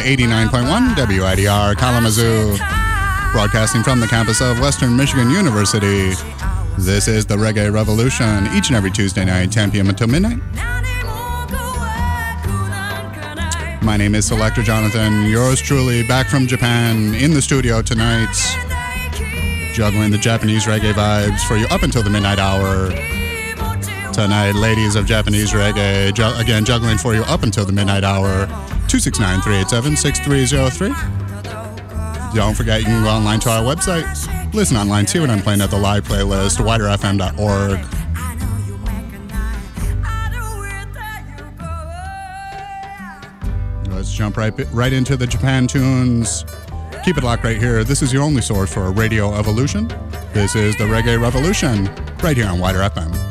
to 89.1 WIDR Kalamazoo, broadcasting from the campus of Western Michigan University. This is the Reggae Revolution, each and every Tuesday night, 10 p.m. until midnight. My name is Selector Jonathon, yours truly, back from Japan, in the studio tonight, juggling the Japanese reggae vibes for you up until the midnight hour. Tonight, ladies of Japanese reggae, again, juggling for you up until the midnight hour. 269 387 6303. Don't forget, you can go online to our website. Listen online too, and I'm playing at the live playlist, widerfm.org. Let's jump right right into the Japan tunes. Keep it locked right here. This is your only source for Radio Evolution. This is the Reggae Revolution, right here on Wider FM.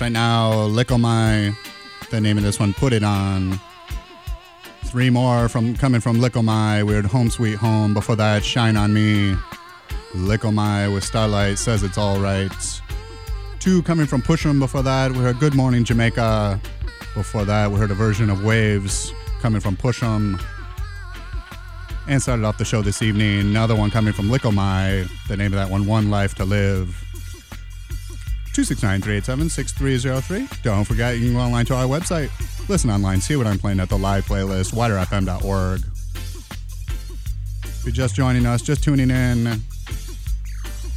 Right now, Likkle Mai, the name of this one, Put It On. Three more from coming from Likkle Mai, we heard Home Sweet Home. Before that, Shine on Me. Likkle Mai with Starlight says it's all right. Two coming from Pushim. Before that, we heard Good Morning Jamaica. Before that, we heard a version of Waves coming from Pushim. And started off the show this evening, another one coming from Likkle Mai. The name of that one, One Life to Live. 269-387-6303. Don't forget, you can go online to our website. Listen online, see what I'm playing at the live playlist, widerfm.org. If you're just joining us, just tuning in,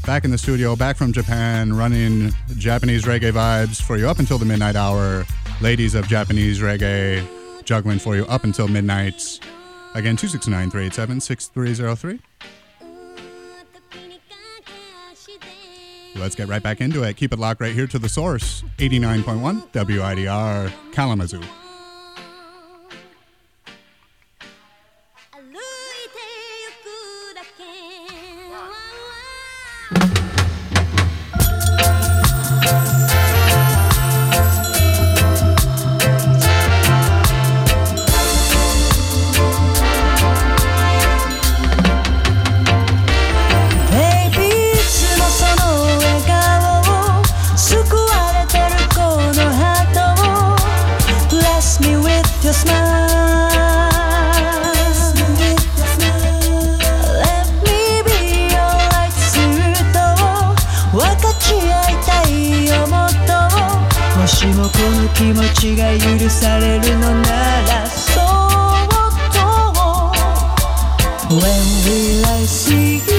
back in the studio, back from Japan, running Japanese reggae vibes for you up until the midnight hour. Ladies of Japanese reggae, juggling for you up until midnight. Again, 269-387-6303. Let's get right back into it. Keep it locked right here to the source 89.1 WIDR Kalamazoo. の気持ちが許されるのならそっと When will I see you?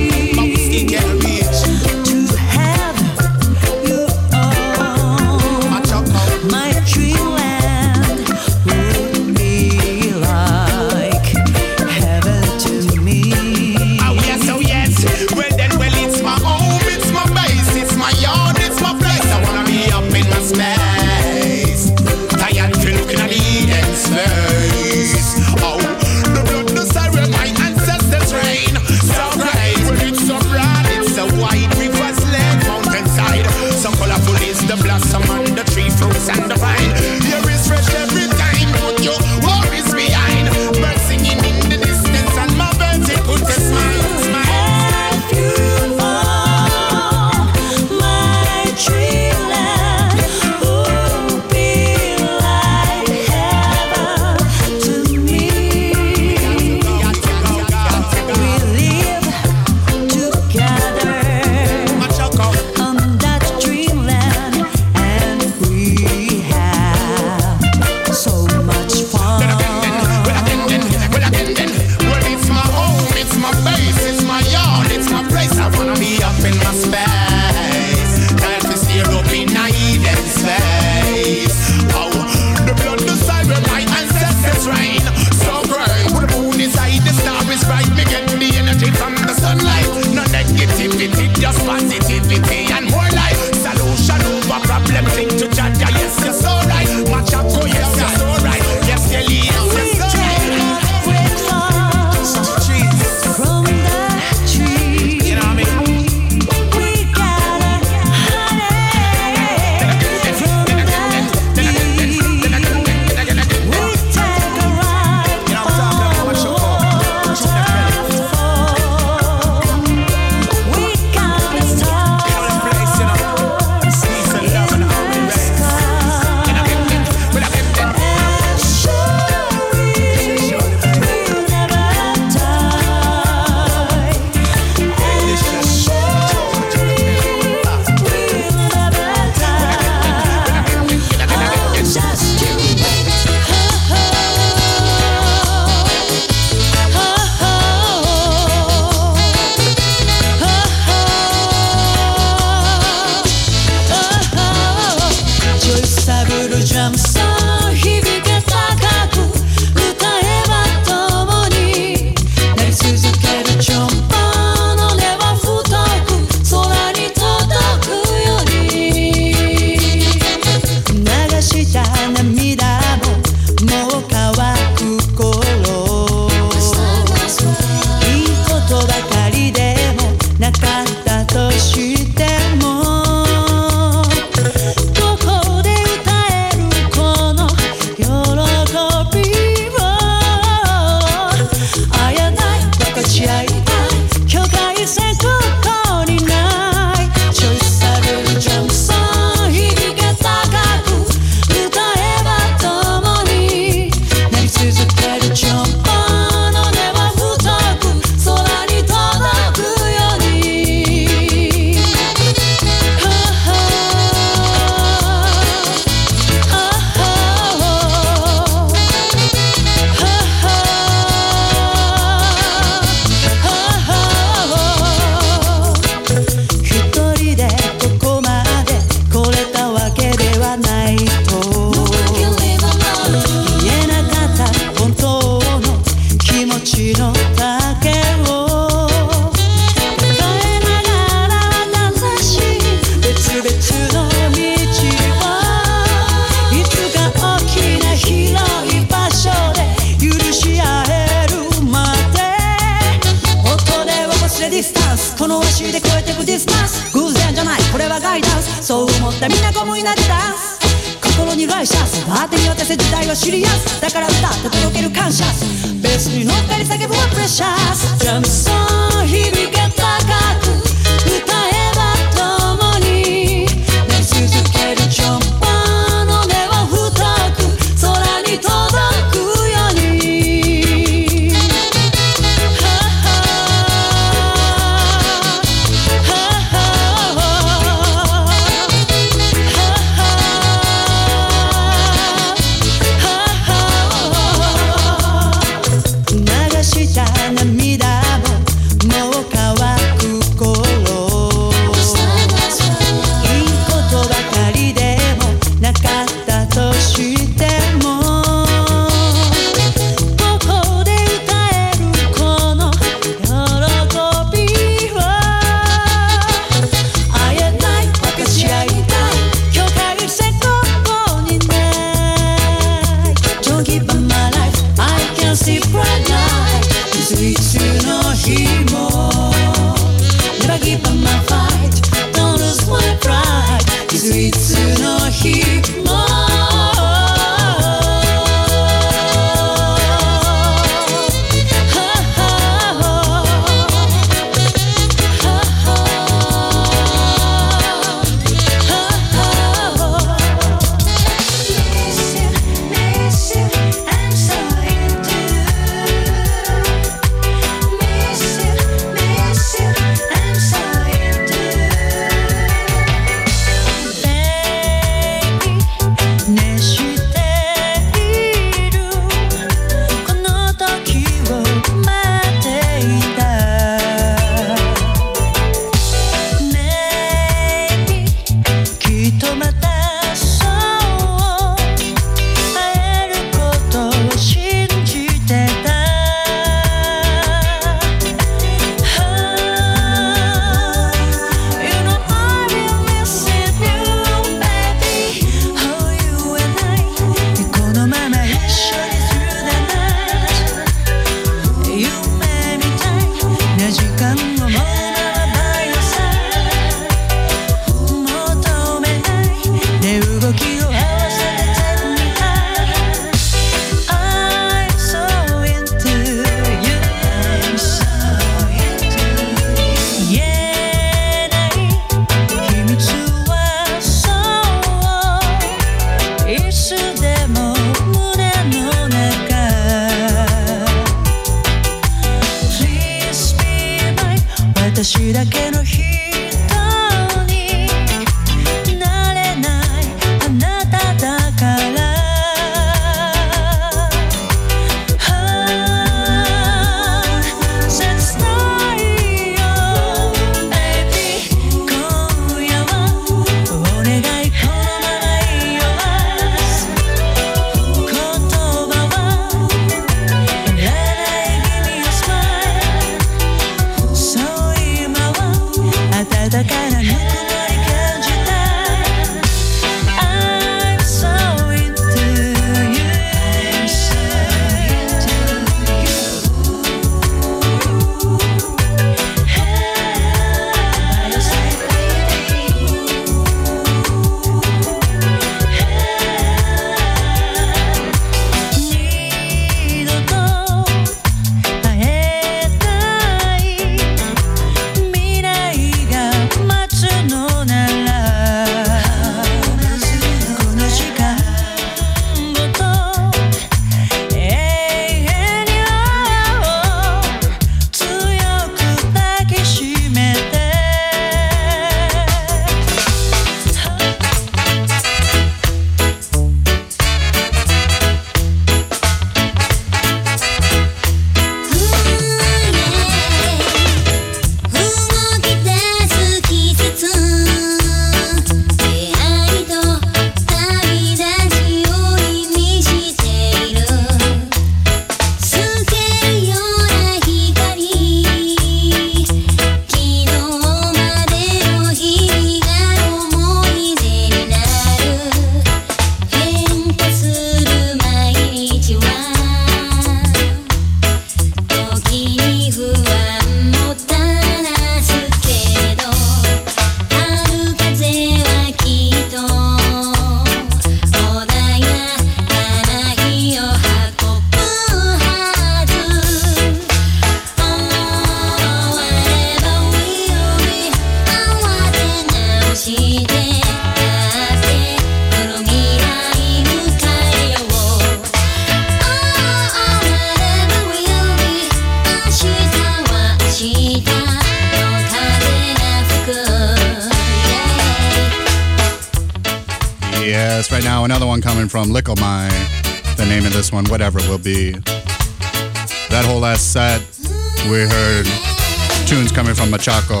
Machaco.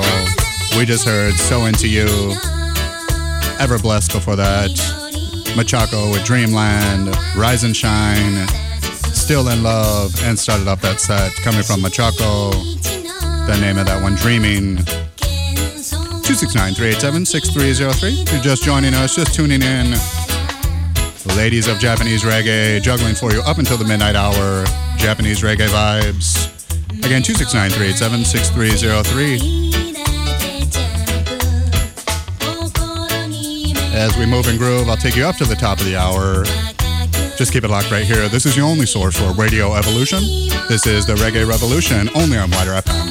We just heard So Into You. Ever Blessed before that. Machaco with Dreamland, Rise and Shine, Still in Love, and started off that set coming from Machaco. The name of that one, Dreaming. 269 387 6303. You're just joining us, just tuning in. Ladies of Japanese reggae, juggling for you up until the midnight hour. Japanese reggae vibes. Again, 269 387 6303. As we move and groove, I'll take you up to the top of the hour. Just keep it locked right here. This is your only source for Radio Evolution. This is the Reggae Revolution, only on WIDR FM.「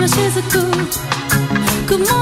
雨しずく曇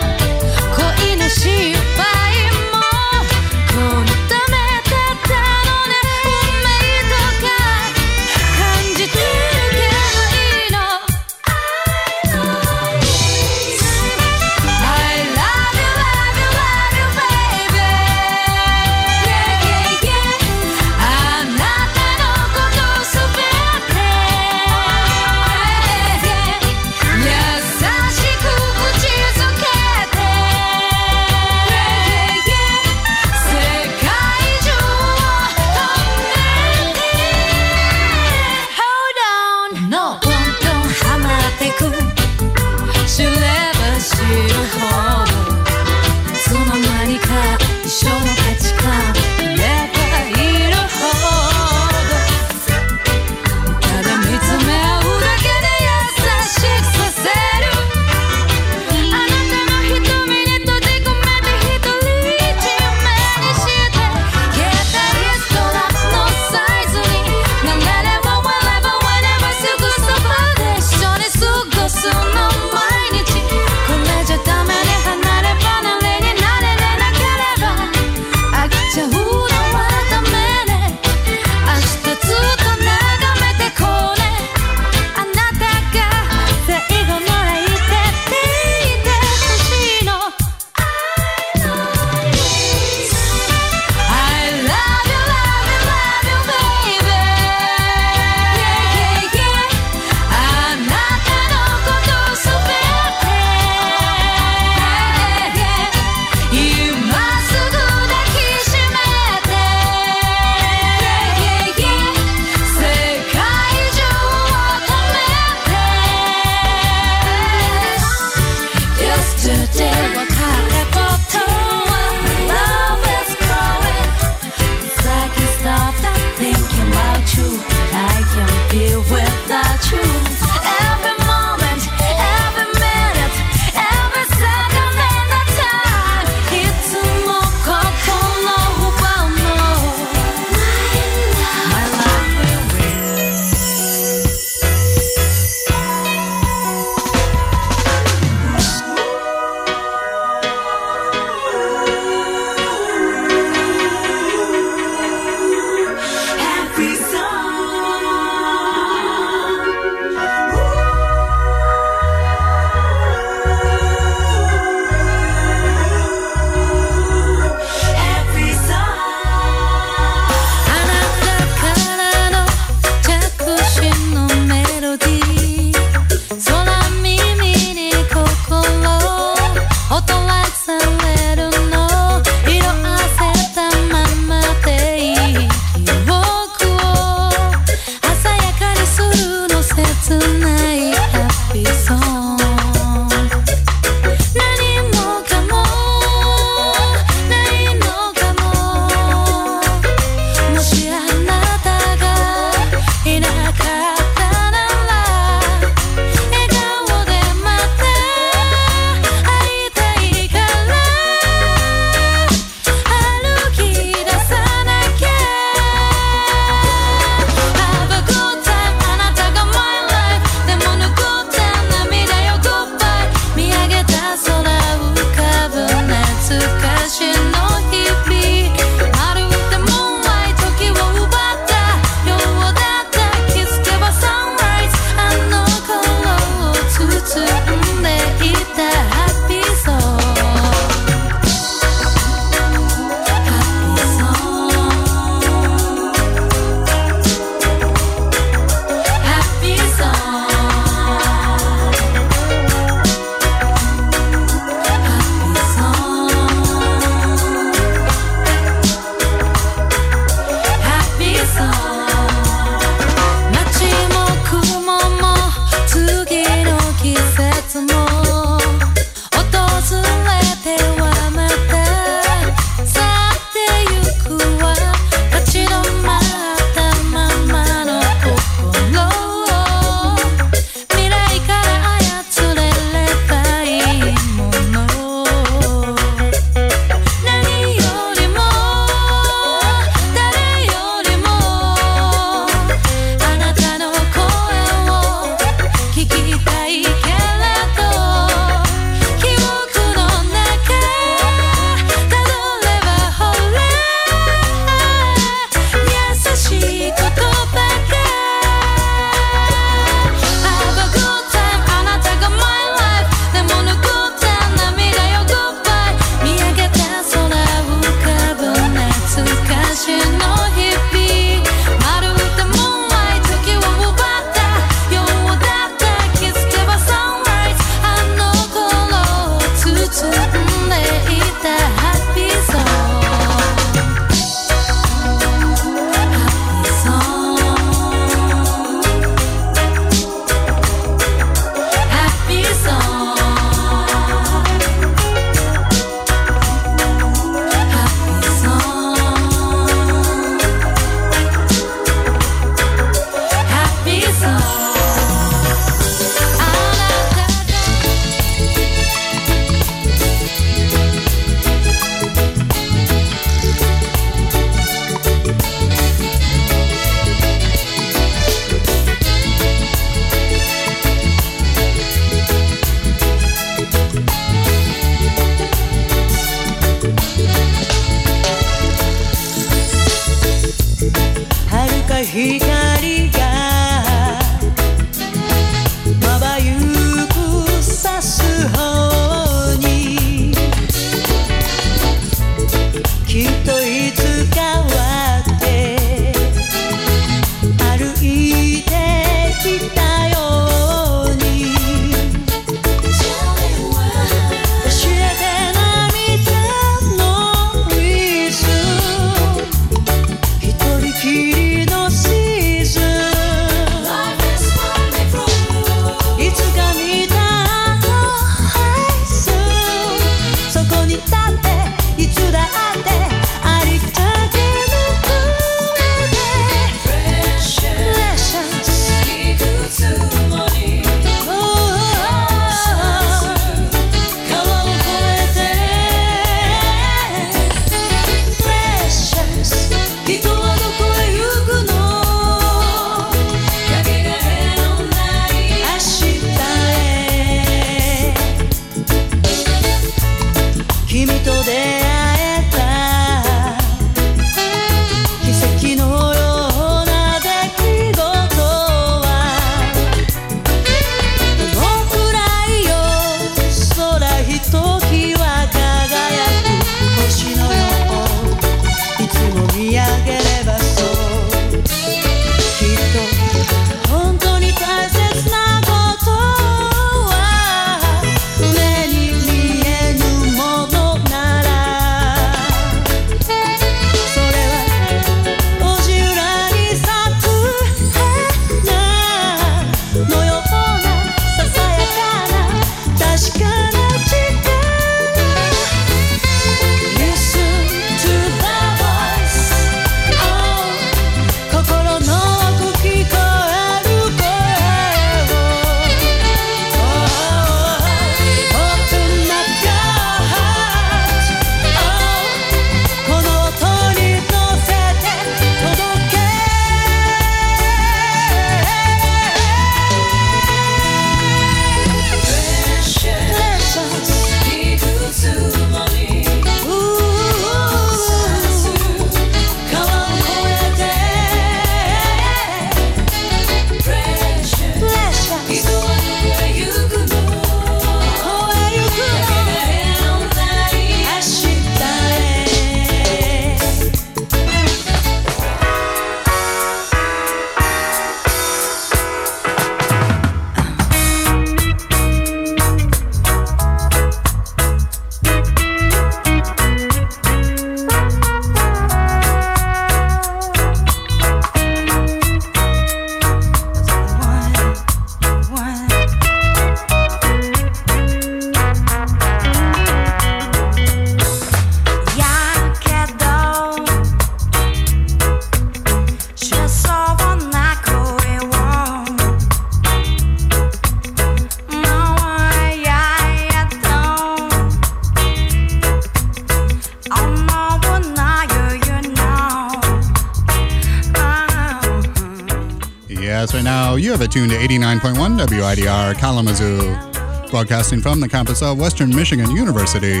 Attuned to 89.1 WIDR Kalamazoo, broadcasting from the campus of Western Michigan University.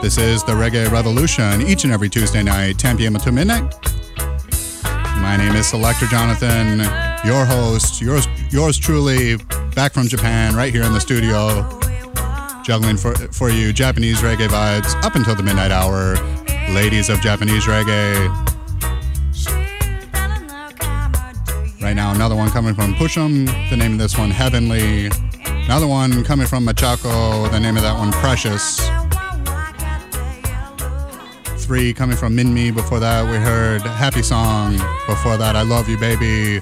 This is the Reggae Revolution, each and every Tuesday night, 10 p.m. to midnight. My name is Selector Jonathon, your host, yours, yours truly, back from Japan, right here in the studio, juggling for, for you Japanese reggae vibes up until the midnight hour. Ladies of Japanese reggae. Now, another one coming from Pushim. The name of this one, Heavenly. Another one coming from Machaco. The name of that one, Precious. Three coming from Minmi. Before that, we heard Happy Song. Before that, I Love You, Baby.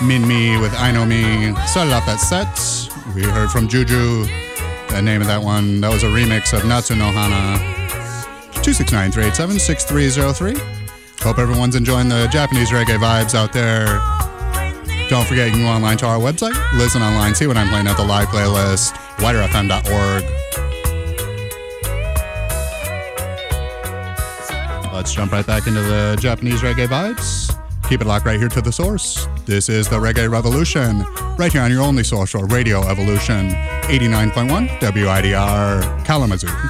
Minmi with Ai no Mi. Started off that set. We heard from Juju. The name of that one, that was a remix of Natsu no Hana. 269 387 6303. Hope everyone's enjoying the Japanese reggae vibes out there. Don't forget, you can go online to our website, listen online, see what I'm playing at the live playlist, widrfm.org. Let's jump right back into the Japanese reggae vibes. Keep it locked right here to the source. This is the Reggae Revolution, right here on your only source for Radio Evolution, 89.1 WIDR Kalamazoo.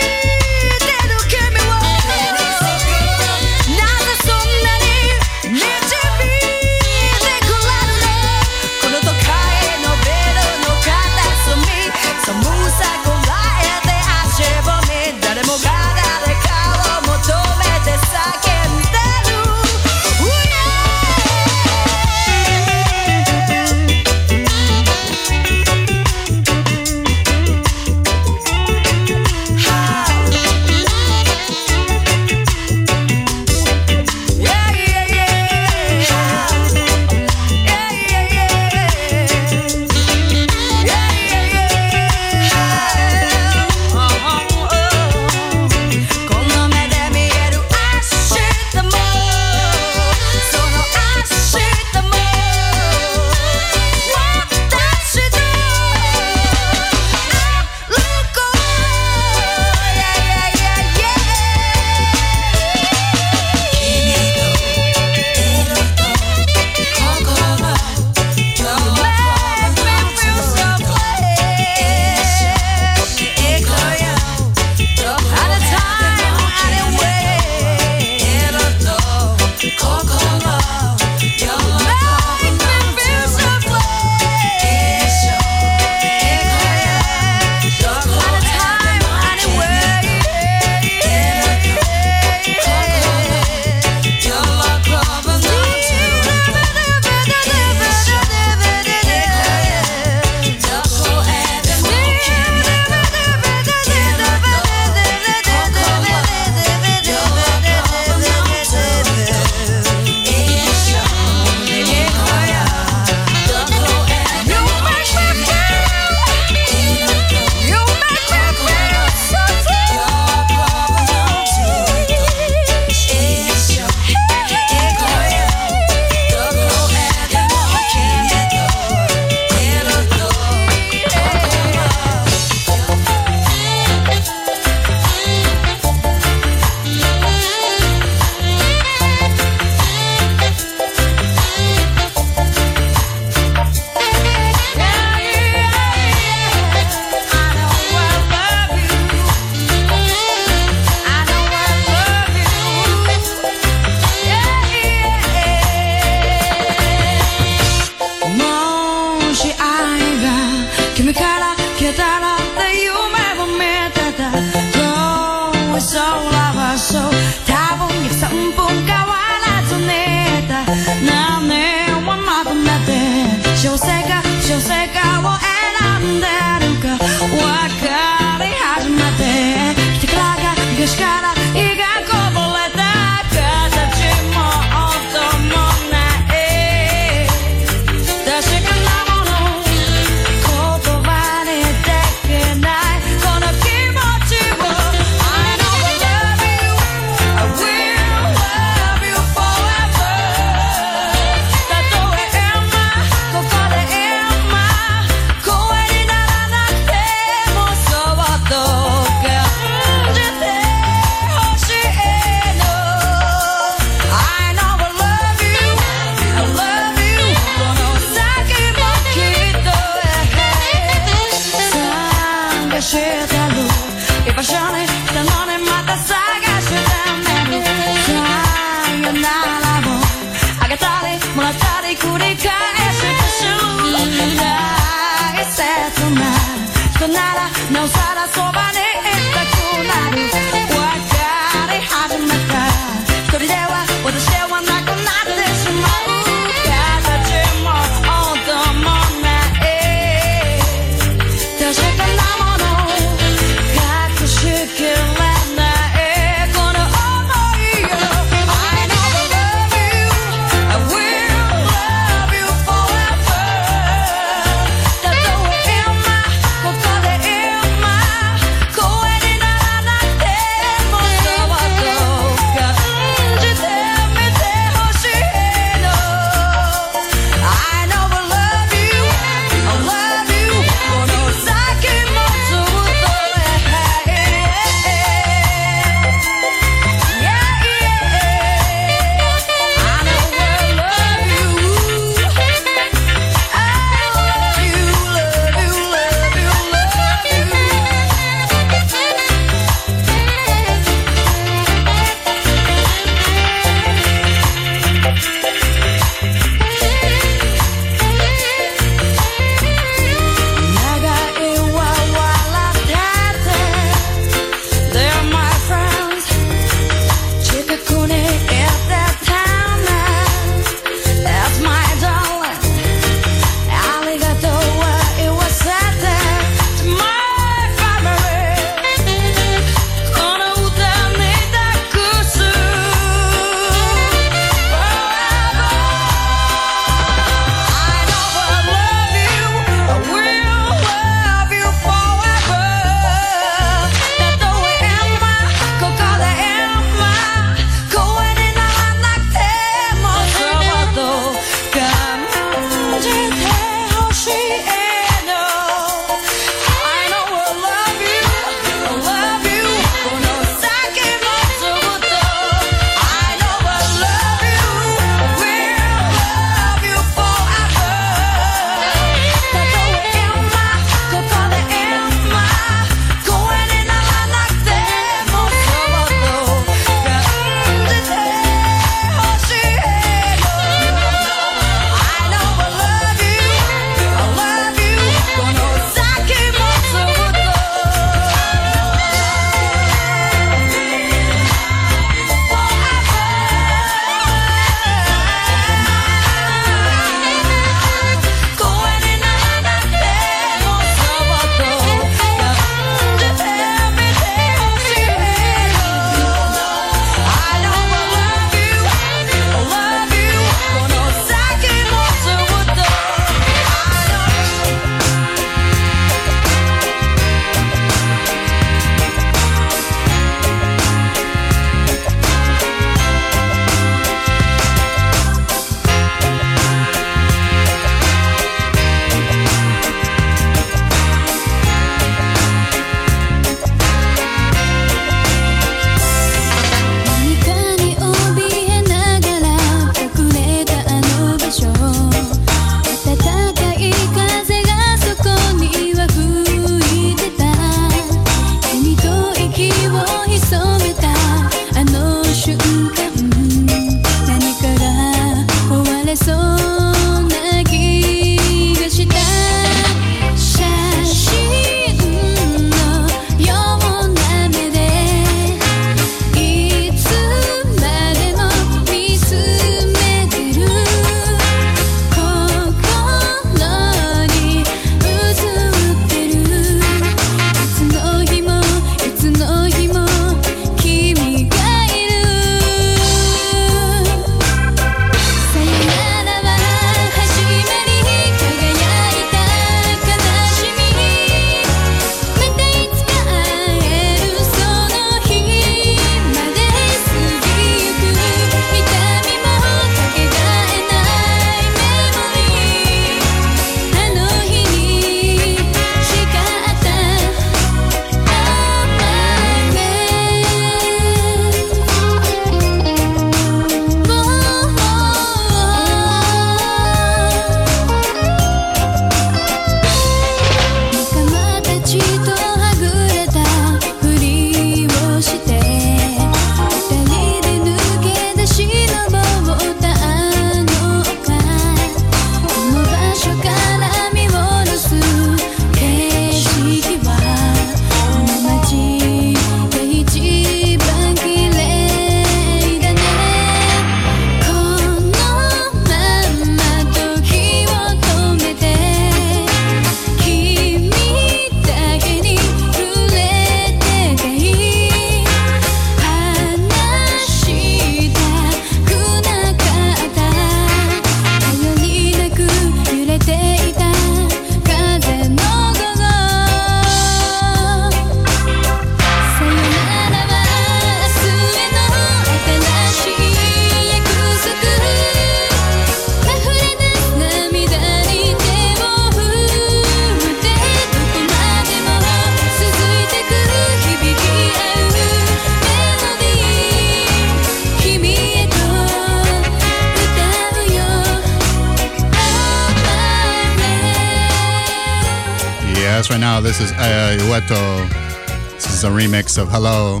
Of Hello.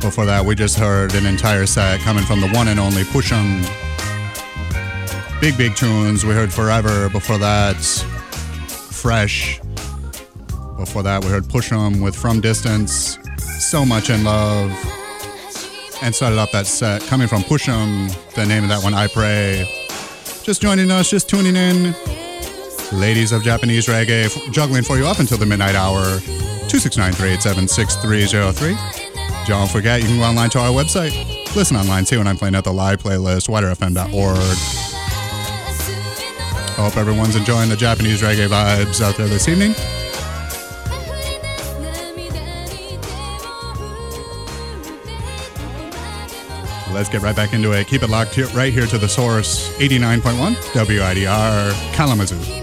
Before that, we just heard an entire set coming from the one and only Pushim. Big, big tunes. We heard Forever. Before that, Fresh. Before that, we heard Pushim with From Distance. So Much in Love. And started off that set coming from Pushim. The name of that one, I Pray. Just joining us, just tuning in. Ladies of Japanese Reggae, juggling for you up until the midnight hour. 269 387 6303. Don't forget, you can go online to our website. Listen online too, and I'm playing at the live playlist, widrfm.org. Hope everyone's enjoying the Japanese reggae vibes out there this evening. Let's get right back into it. Keep it locked here, right here to the source 89.1 WIDR Kalamazoo.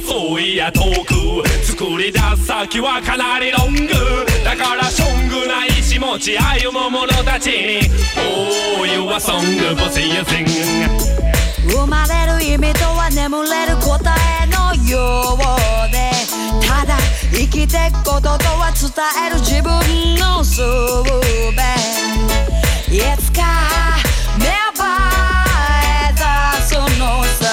そういや遠く作り出す先はかなりロングだからショングな意志持ち歩む者たちに。Oh you are song for s i 生まれる意味とは眠れる答えのようでただ生きてくこととは伝える自分の術。いつか芽生えたそのさ。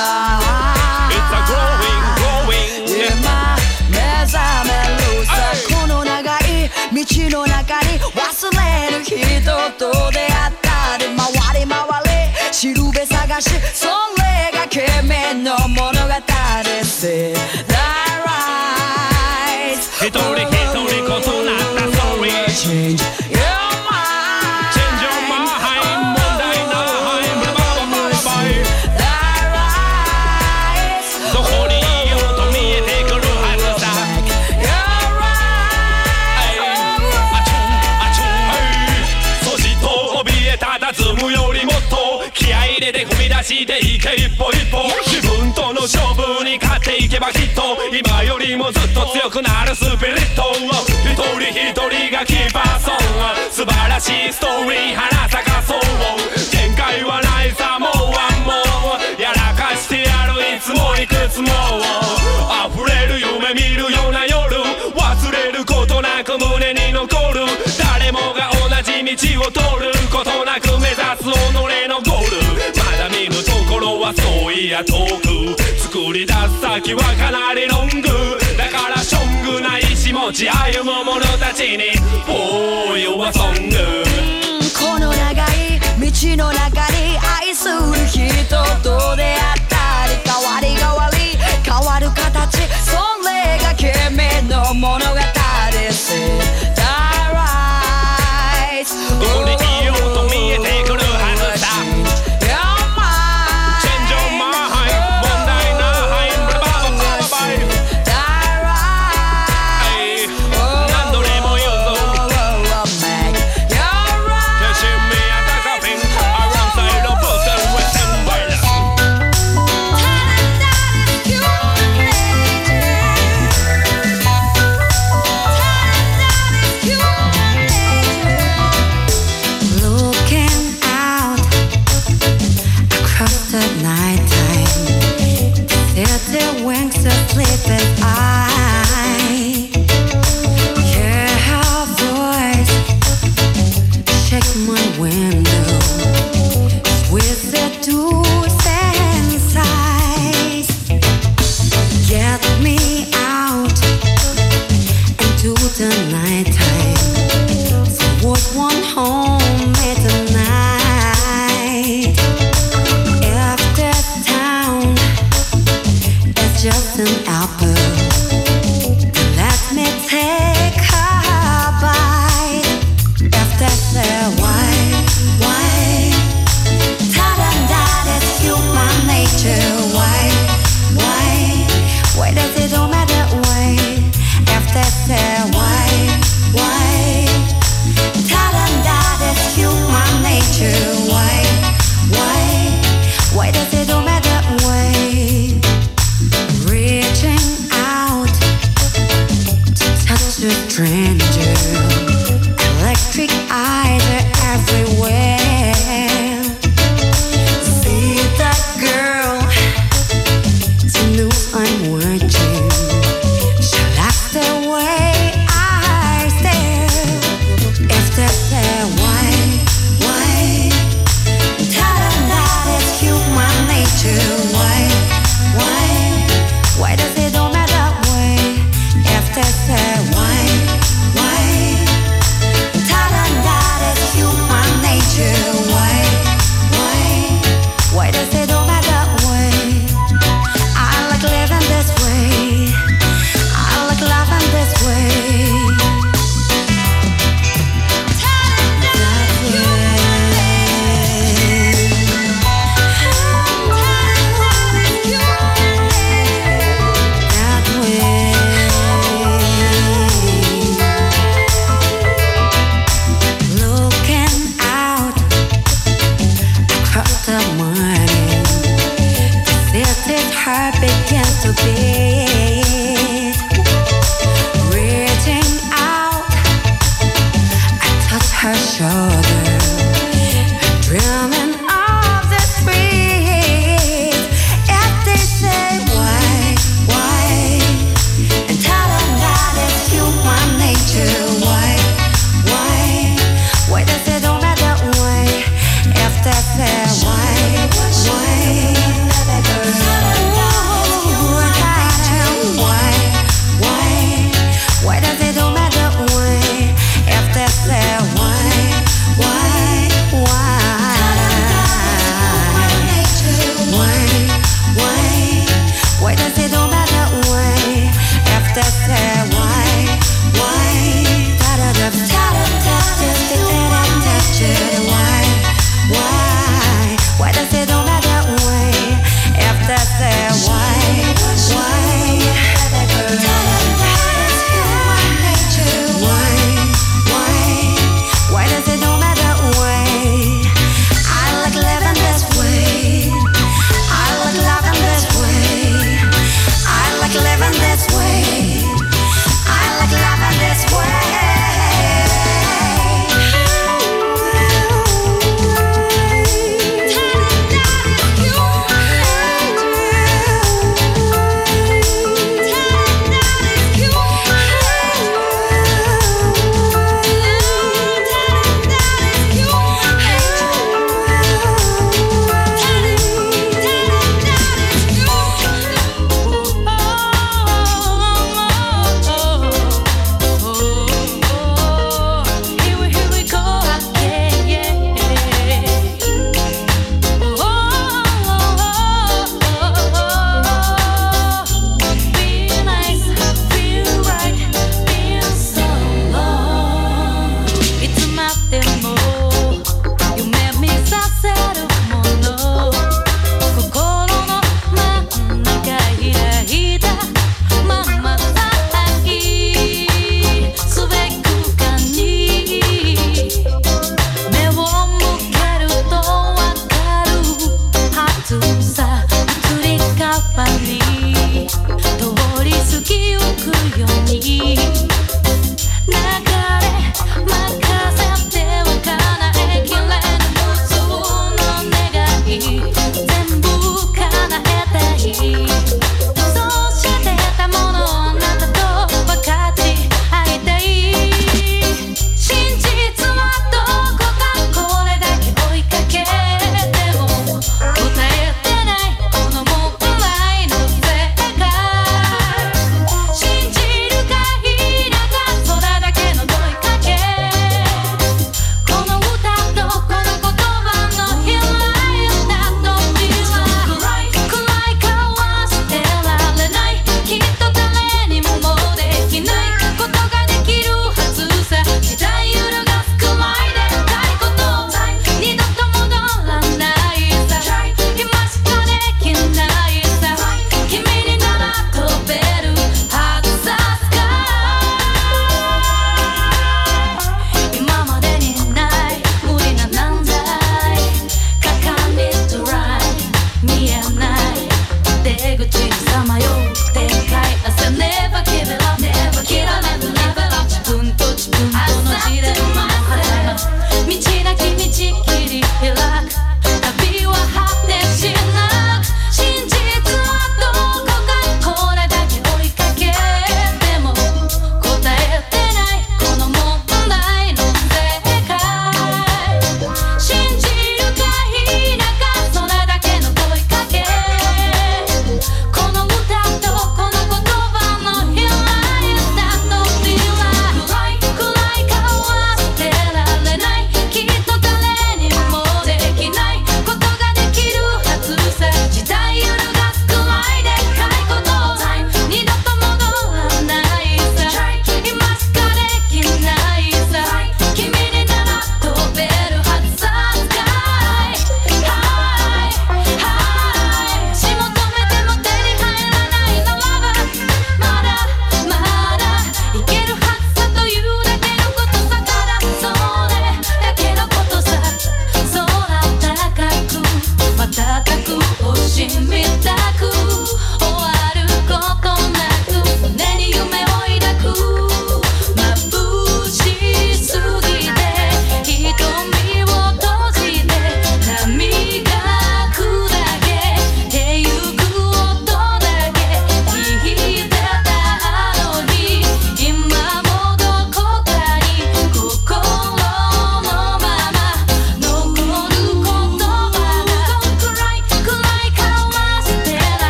人と出会ったり回り回りしるべ探しそれが君の物語です。一人一人異なった Sorry. Change. your mind けばきっと今よりもずっと強くなるスピリット一人一人がキーパーソン素晴らしいストーリー花咲かそう限界はないさもうワンモーやらかしてやるいつもいくつも溢れる夢見るような夜。忘れることなく胸に残る。誰もが同じ道を通ることなく目指す己のゴール。まだ見ぬところはそういや遠く。作り出す先はかなりロングだからショングな意志持ち歩む者たちにポーユはソング。この長い道の中に愛する人と出会ったり変わり変わり変わる形それが君の物語。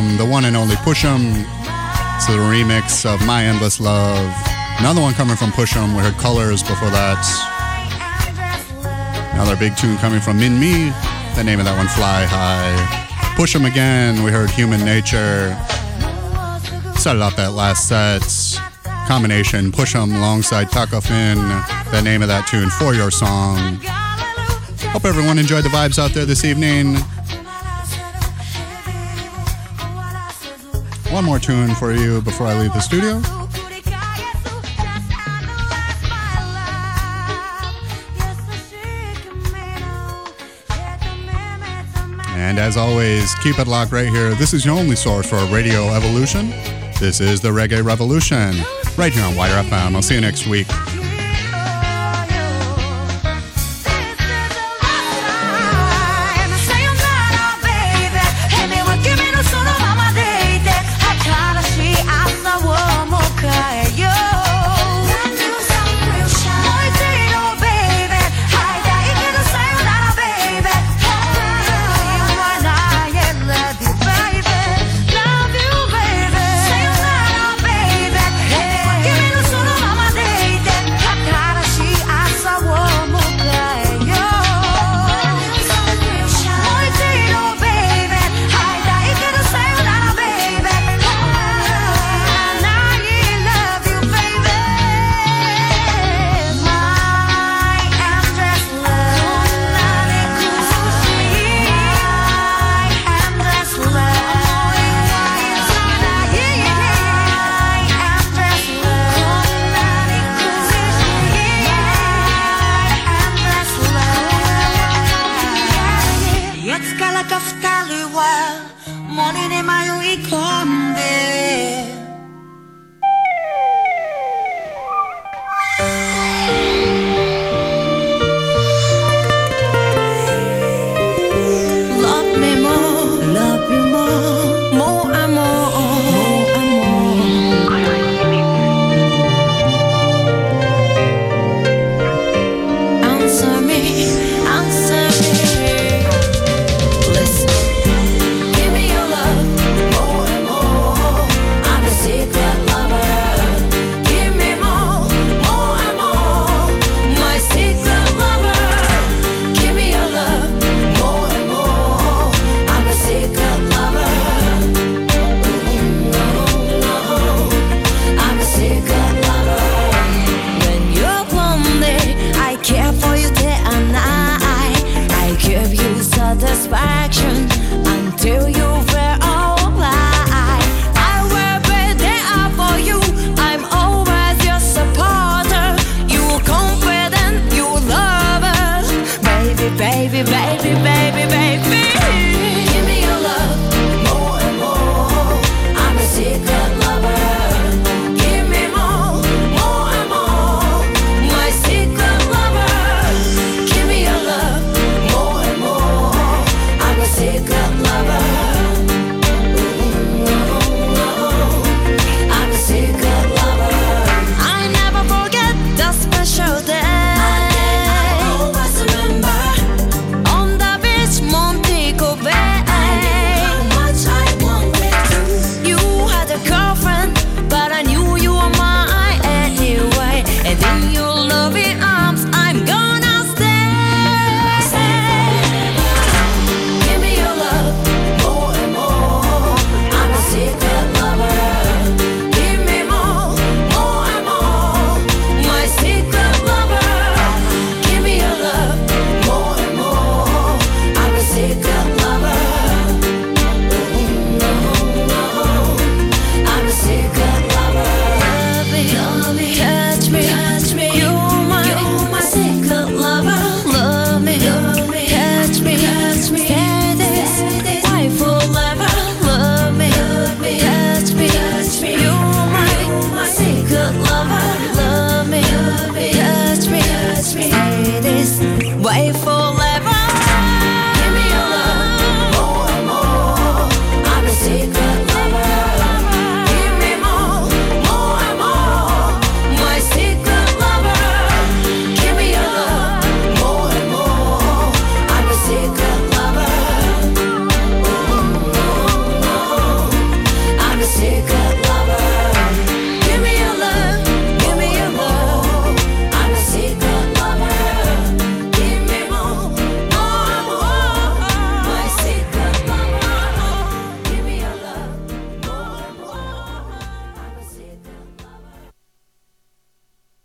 from the one and only Pushim. It's a remix of My Endless Love. Another one coming from Pushim We heard colors before that. Another big tune coming from Minmi. The name of that one, Fly High. Pushim again, we heard Human Nature. Started off that last set. Combination Pushim alongside Takafin. The name of that tune, For Your Song. Hope everyone enjoyed the vibes out there this evening. One more tune for you before I leave the studio. And as always, keep it locked right here. This is your only source for Radio Evolution. This is the Reggae Revolution, right here on WIDR FM. I'll see you next week.